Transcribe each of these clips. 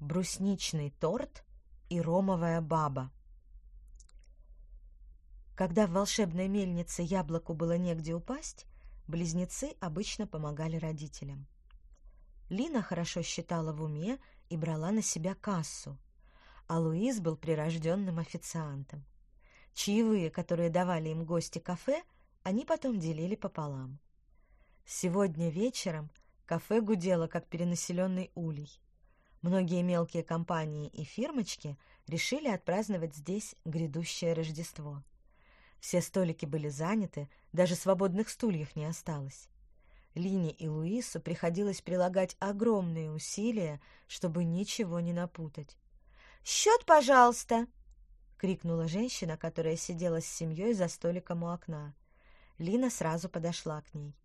брусничный торт и ромовая баба. Когда в волшебной мельнице яблоку было негде упасть, близнецы обычно помогали родителям. Лина хорошо считала в уме и брала на себя кассу, а Луис был прирожденным официантом. Чаевые, которые давали им гости кафе, они потом делили пополам. Сегодня вечером кафе гудело, как перенаселенный улей. Многие мелкие компании и фирмочки решили отпраздновать здесь грядущее Рождество. Все столики были заняты, даже свободных стульев не осталось. Лине и Луису приходилось прилагать огромные усилия, чтобы ничего не напутать. «Счет, пожалуйста!» — крикнула женщина, которая сидела с семьей за столиком у окна. Лина сразу подошла к ней.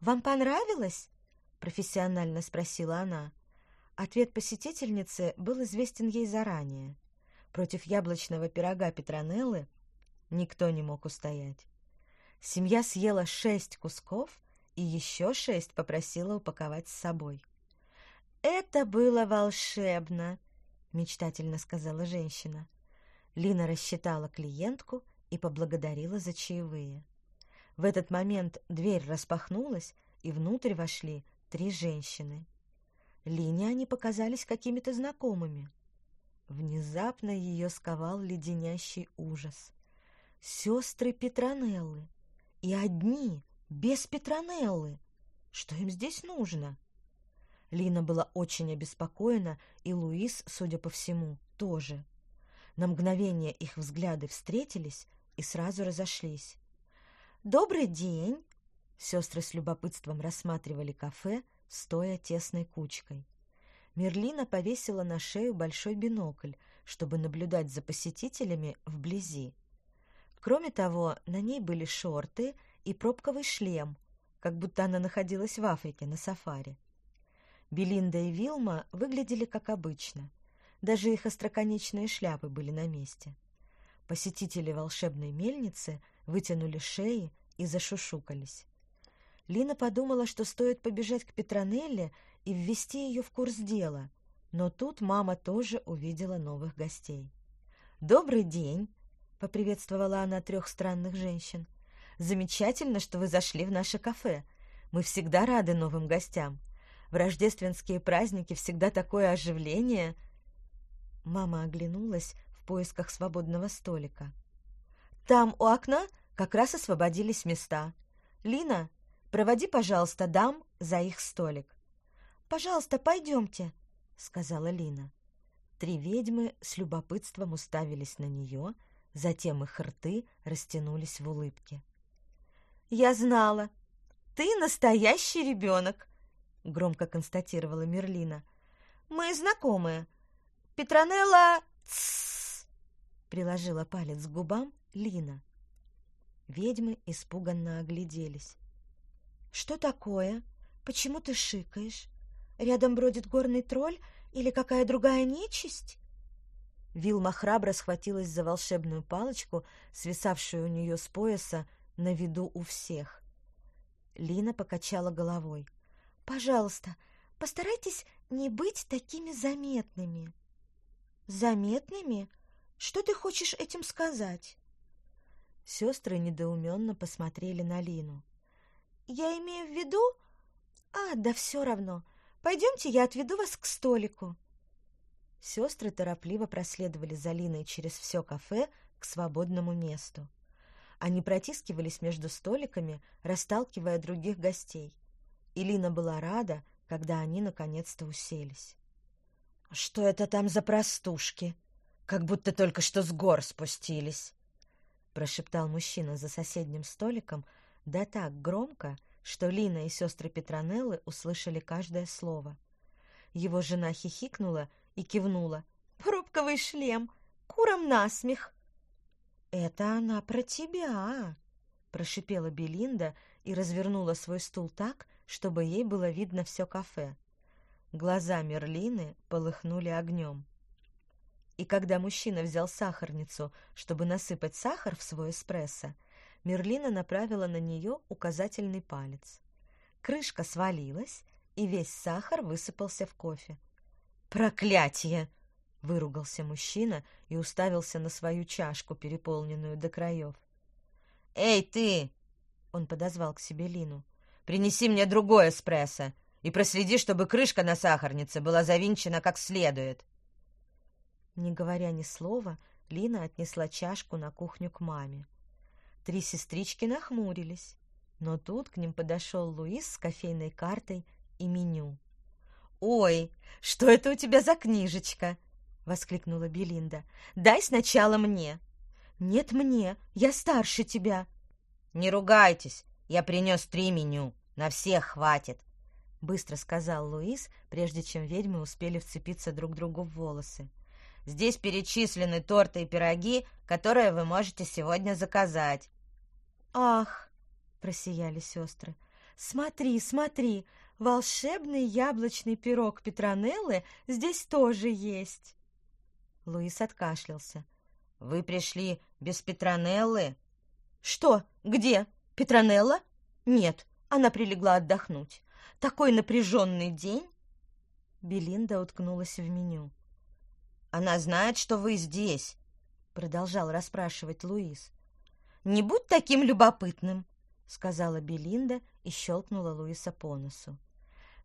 «Вам понравилось?» — профессионально спросила она. Ответ посетительницы был известен ей заранее. Против яблочного пирога Петронеллы никто не мог устоять. Семья съела шесть кусков и еще шесть попросила упаковать с собой. «Это было волшебно!» — мечтательно сказала женщина. Лина рассчитала клиентку и поблагодарила за чаевые. В этот момент дверь распахнулась, и внутрь вошли три женщины. Лине они показались какими-то знакомыми. Внезапно ее сковал леденящий ужас. Сестры Петронеллы. И одни, без Петронеллы. Что им здесь нужно? Лина была очень обеспокоена, и Луис, судя по всему, тоже. На мгновение их взгляды встретились и сразу разошлись. «Добрый день!» Сестры с любопытством рассматривали кафе, стоя тесной кучкой. Мерлина повесила на шею большой бинокль, чтобы наблюдать за посетителями вблизи. Кроме того, на ней были шорты и пробковый шлем, как будто она находилась в Африке на сафари. Белинда и Вилма выглядели как обычно — даже их остроконечные шляпы были на месте. Посетители волшебной мельницы вытянули шеи и зашушукались. Лина подумала, что стоит побежать к Петронелле и ввести ее в курс дела, но тут мама тоже увидела новых гостей. «Добрый день!» — поприветствовала она трех странных женщин. «Замечательно, что вы зашли в наше кафе. Мы всегда рады новым гостям. В рождественские праздники всегда такое оживление!» Мама оглянулась в поисках свободного столика. «Там у окна как раз освободились места. Лина, проводи, пожалуйста, дам за их столик». «Пожалуйста, пойдемте», — сказала Лина. Три ведьмы с любопытством уставились на нее, затем их рты растянулись в улыбке. «Я знала! Ты настоящий ребенок!» — громко констатировала Мерлина. «Мы знакомые, Петронелла... Приложила палец к губам Лина. Ведьмы испуганно огляделись. «Что такое? Почему ты шикаешь? Рядом бродит горный тролль или какая другая нечисть?» Вилма храбро схватилась за волшебную палочку, свисавшую у нее с пояса, на виду у всех. Лина покачала головой. «Пожалуйста, постарайтесь не быть такими заметными». Заметными? Что ты хочешь этим сказать? Сестры недоуменно посмотрели на Лину. Я имею в виду... А, да все равно. Пойдемте, я отведу вас к столику. Сестры торопливо проследовали за Линой через все кафе к свободному месту. Они протискивались между столиками, расталкивая других гостей. И Лина была рада, когда они наконец-то уселись. «Что это там за простушки? Как будто только что с гор спустились!» Прошептал мужчина за соседним столиком, да так громко, что Лина и сестры Петронеллы услышали каждое слово. Его жена хихикнула и кивнула. «Пробковый шлем! Курам насмех!» «Это она про тебя!» Прошипела Белинда и развернула свой стул так, чтобы ей было видно все кафе. Глаза Мерлины полыхнули огнем. И когда мужчина взял сахарницу, чтобы насыпать сахар в свой эспрессо, Мерлина направила на нее указательный палец. Крышка свалилась, и весь сахар высыпался в кофе. Проклятие! Выругался мужчина и уставился на свою чашку, переполненную до краев. «Эй, ты!» — он подозвал к себе Лину. «Принеси мне другой эспрессо и проследи, чтобы крышка на сахарнице была завинчена как следует». Не говоря ни слова, Лина отнесла чашку на кухню к маме. Три сестрички нахмурились, но тут к ним подошел Луис с кофейной картой и меню. «Ой, что это у тебя за книжечка?» — воскликнула Белинда. «Дай сначала мне». «Нет мне, я старше тебя». «Не ругайтесь, я принес три меню, на всех хватит», — быстро сказал Луис, прежде чем ведьмы успели вцепиться друг другу в волосы. «Здесь перечислены торты и пироги, которые вы можете сегодня заказать». «Ах!» — просияли сестры. «Смотри, смотри, волшебный яблочный пирог Петронеллы здесь тоже есть». Луис откашлялся. «Вы пришли без Петронеллы?» «Что? Где? Петронелла? Нет, она прилегла отдохнуть. Такой напряженный день!» Белинда уткнулась в меню. «Она знает, что вы здесь», — продолжал расспрашивать Луис. «Не будь таким любопытным», — сказала Белинда и щелкнула Луиса по носу.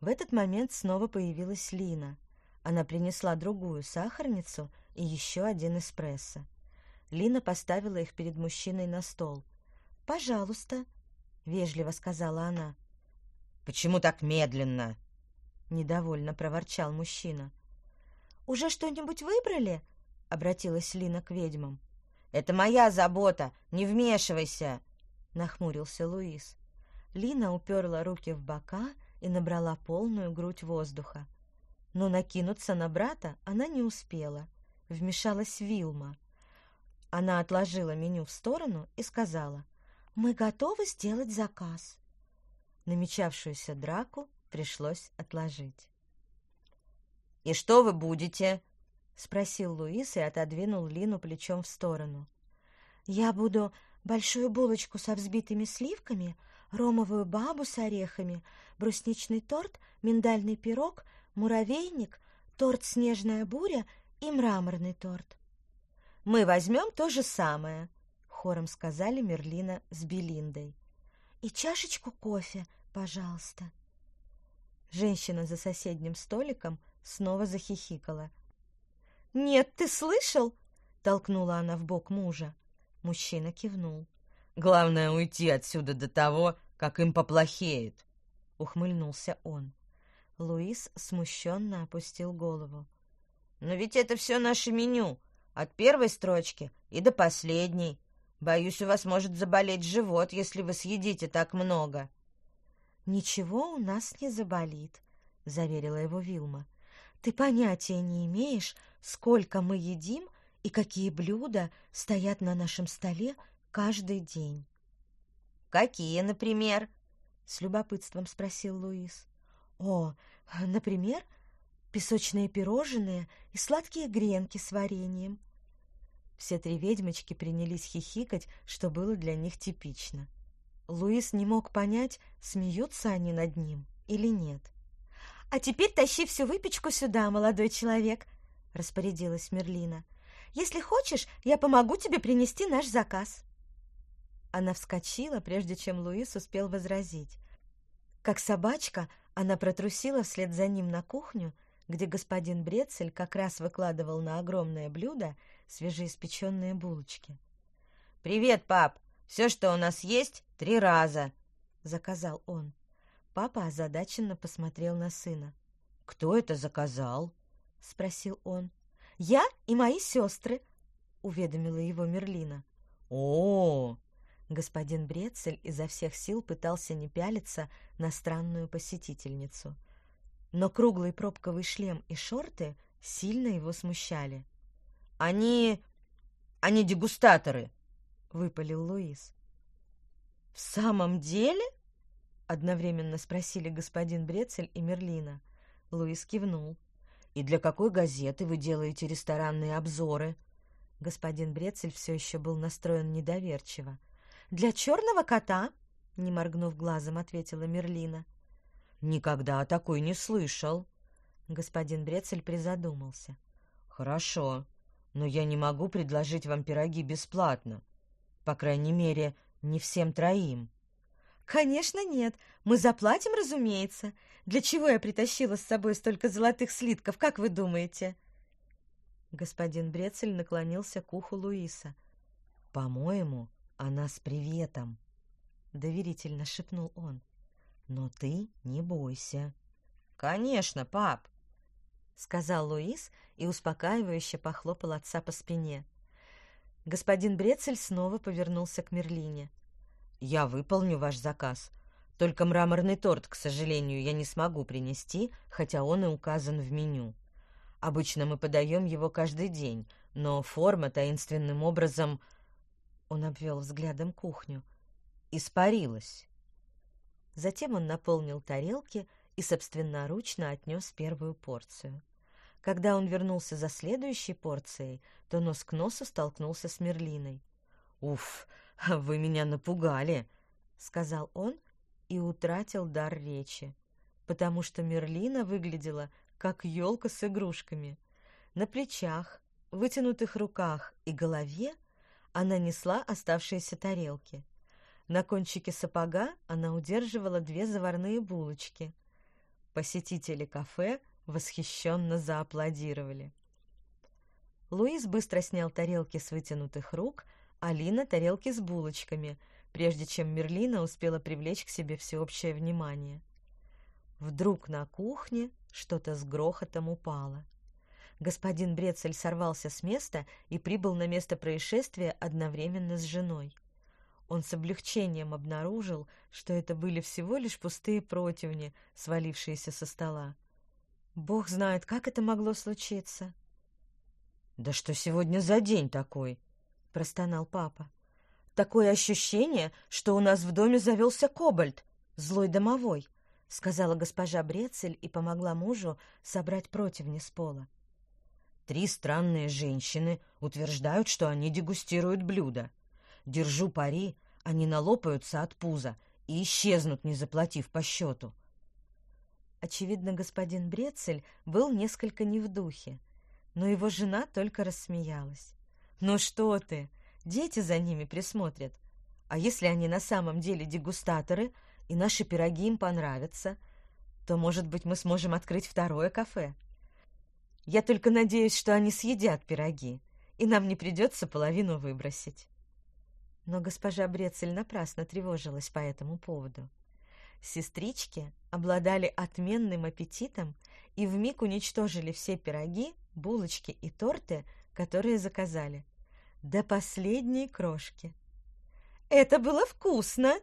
В этот момент снова появилась Лина. Она принесла другую сахарницу и еще один эспрессо. Лина поставила их перед мужчиной на стол. «Пожалуйста», — вежливо сказала она. «Почему так медленно?» — недовольно проворчал мужчина. «Уже что-нибудь выбрали?» — обратилась Лина к ведьмам. «Это моя забота, не вмешивайся!» — нахмурился Луис. Лина уперла руки в бока и набрала полную грудь воздуха. Но накинуться на брата она не успела — вмешалась Вилма. Она отложила меню в сторону и сказала, «Мы готовы сделать заказ». Намечавшуюся драку пришлось отложить. «И что вы будете?» — спросил Луис и отодвинул Лину плечом в сторону. «Я буду большую булочку со взбитыми сливками, ромовую бабу с орехами, брусничный торт, миндальный пирог, муравейник, торт «Снежная буря» и мраморный торт. «Мы возьмем то же самое», — хором сказали Мерлина с Белиндой. «И чашечку кофе, пожалуйста». Женщина за соседним столиком снова захихикала. «Нет, ты слышал?» — толкнула она в бок мужа. Мужчина кивнул. «Главное уйти отсюда до того, как им поплохеет», — ухмыльнулся он. Луис смущенно опустил голову. Но ведь это все наше меню, от первой строчки и до последней. Боюсь, у вас может заболеть живот, если вы съедите так много. Ничего у нас не заболит, заверила его Вилма. Ты понятия не имеешь, сколько мы едим и какие блюда стоят на нашем столе каждый день. Какие, например? с любопытством спросил Луис. О, например, песочные пирожные и сладкие гренки с вареньем. Все три ведьмочки принялись хихикать, что было для них типично. Луис не мог понять, смеются они над ним или нет. «А теперь тащи всю выпечку сюда, молодой человек», — распорядилась Мерлина. «Если хочешь, я помогу тебе принести наш заказ». Она вскочила, прежде чем Луис успел возразить. Как собачка, она протрусила вслед за ним на кухню, где господин Брецель как раз выкладывал на огромное блюдо свежеиспеченные булочки. «Привет, пап! Все, что у нас есть, три раза!» — заказал он. Папа озадаченно посмотрел на сына. «Кто это заказал?» — спросил он. «Я и мои сестры», — уведомила его Мерлина. «О!» Господин Брецель изо всех сил пытался не пялиться на странную посетительницу — но круглый пробковый шлем и шорты сильно его смущали. «Они... они дегустаторы!» — выпалил Луис. «В самом деле?» — одновременно спросили господин Брецель и Мерлина. Луис кивнул. «И для какой газеты вы делаете ресторанные обзоры?» Господин Брецель все еще был настроен недоверчиво. «Для черного кота!» — не моргнув глазом, ответила Мерлина. Никогда о такой не слышал. Господин Брецель призадумался. Хорошо, но я не могу предложить вам пироги бесплатно. По крайней мере, не всем троим. Конечно, нет. Мы заплатим, разумеется. Для чего я притащила с собой столько золотых слитков, как вы думаете? Господин Брецель наклонился к уху Луиса. По-моему, она с приветом, доверительно шепнул он. Но ты не бойся. Конечно, пап, сказал Луис и успокаивающе похлопал отца по спине. Господин Брецель снова повернулся к Мерлине. Я выполню ваш заказ. Только мраморный торт, к сожалению, я не смогу принести, хотя он и указан в меню. Обычно мы подаем его каждый день, но форма таинственным образом он обвел взглядом кухню. Испарилась. Затем он наполнил тарелки и собственноручно отнес первую порцию. Когда он вернулся за следующей порцией, то нос к носу столкнулся с Мерлиной. «Уф, вы меня напугали!» — сказал он и утратил дар речи, потому что Мерлина выглядела как елка с игрушками. На плечах, вытянутых руках и голове она несла оставшиеся тарелки. На кончике сапога она удерживала две заварные булочки. Посетители кафе восхищенно зааплодировали. Луис быстро снял тарелки с вытянутых рук, а Лина — тарелки с булочками, прежде чем Мерлина успела привлечь к себе всеобщее внимание. Вдруг на кухне что-то с грохотом упало. Господин Брецель сорвался с места и прибыл на место происшествия одновременно с женой. Он с облегчением обнаружил, что это были всего лишь пустые противни, свалившиеся со стола. Бог знает, как это могло случиться. «Да что сегодня за день такой?» — простонал папа. «Такое ощущение, что у нас в доме завелся кобальт, злой домовой», — сказала госпожа Брецель и помогла мужу собрать противни с пола. Три странные женщины утверждают, что они дегустируют блюда. Держу пари, они налопаются от пуза и исчезнут, не заплатив по счету. Очевидно, господин Брецель был несколько не в духе, но его жена только рассмеялась. «Ну что ты, дети за ними присмотрят. А если они на самом деле дегустаторы, и наши пироги им понравятся, то, может быть, мы сможем открыть второе кафе?» Я только надеюсь, что они съедят пироги, и нам не придется половину выбросить. Но госпожа Брецель напрасно тревожилась по этому поводу. Сестрички обладали отменным аппетитом и вмиг уничтожили все пироги, булочки и торты, которые заказали. До последней крошки. «Это было вкусно!»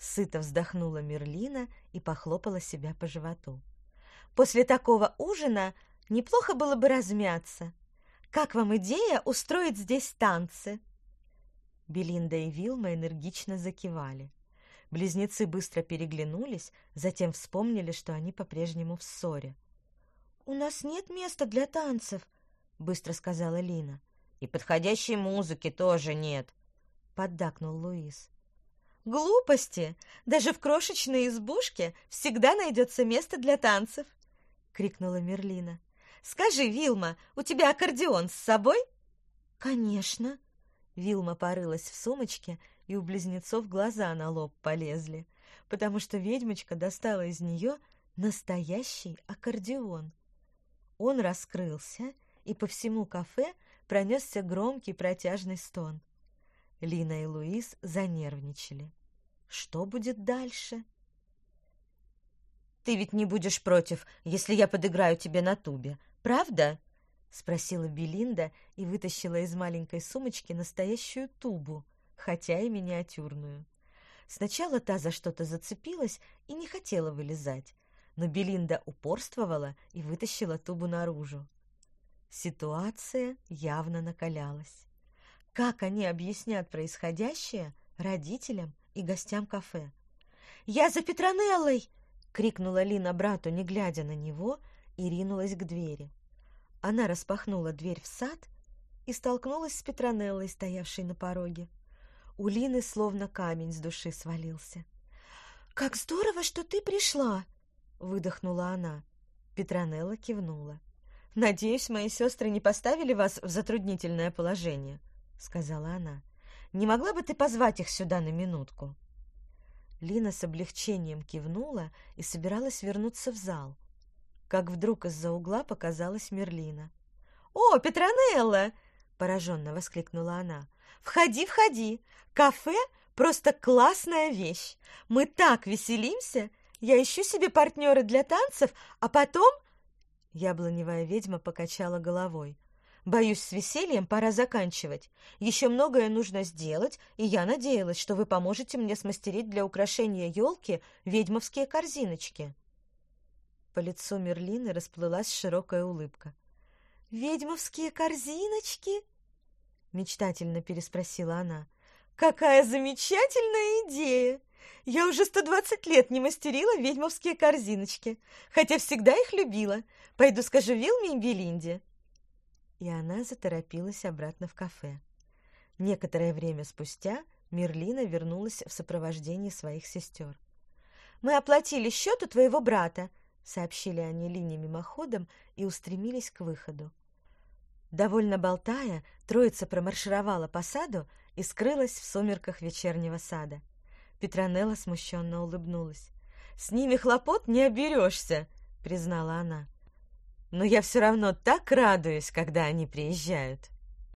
Сыто вздохнула Мерлина и похлопала себя по животу. «После такого ужина Неплохо было бы размяться. Как вам идея устроить здесь танцы?» Белинда и Вилма энергично закивали. Близнецы быстро переглянулись, затем вспомнили, что они по-прежнему в ссоре. «У нас нет места для танцев», — быстро сказала Лина. «И подходящей музыки тоже нет», — поддакнул Луис. «Глупости! Даже в крошечной избушке всегда найдется место для танцев!» — крикнула Мерлина. Скажи, Вилма, у тебя аккордеон с собой? Конечно. Вилма порылась в сумочке, и у близнецов глаза на лоб полезли, потому что ведьмочка достала из нее настоящий аккордеон. Он раскрылся, и по всему кафе пронесся громкий протяжный стон. Лина и Луис занервничали. Что будет дальше? «Ты ведь не будешь против, если я подыграю тебе на тубе, правда?» — спросила Белинда и вытащила из маленькой сумочки настоящую тубу, хотя и миниатюрную. Сначала та за что-то зацепилась и не хотела вылезать, но Белинда упорствовала и вытащила тубу наружу. Ситуация явно накалялась. Как они объяснят происходящее родителям и гостям кафе? «Я за Петронеллой!» — крикнула Лина брату, не глядя на него, и ринулась к двери. Она распахнула дверь в сад и столкнулась с Петронеллой, стоявшей на пороге. У Лины словно камень с души свалился. «Как здорово, что ты пришла!» — выдохнула она. Петронелла кивнула. «Надеюсь, мои сестры не поставили вас в затруднительное положение», — сказала она. «Не могла бы ты позвать их сюда на минутку?» Лина с облегчением кивнула и собиралась вернуться в зал. Как вдруг из-за угла показалась Мерлина. «О, Петронелла!» — пораженно воскликнула она. «Входи, входи! Кафе — просто классная вещь! Мы так веселимся! Я ищу себе партнера для танцев, а потом...» Яблоневая ведьма покачала головой. «Боюсь, с весельем пора заканчивать. Еще многое нужно сделать, и я надеялась, что вы поможете мне смастерить для украшения елки ведьмовские корзиночки». По лицу Мерлины расплылась широкая улыбка. «Ведьмовские корзиночки?» Мечтательно переспросила она. «Какая замечательная идея! Я уже сто двадцать лет не мастерила ведьмовские корзиночки, хотя всегда их любила. Пойду скажу Вилме и Белинде». И она заторопилась обратно в кафе. Некоторое время спустя Мерлина вернулась в сопровождении своих сестер. «Мы оплатили счет у твоего брата», — сообщили они Лине мимоходом и устремились к выходу. Довольно болтая, троица промаршировала по саду и скрылась в сумерках вечернего сада. Петронелла смущенно улыбнулась. «С ними хлопот не оберешься», — признала она. «Но я все равно так радуюсь, когда они приезжают».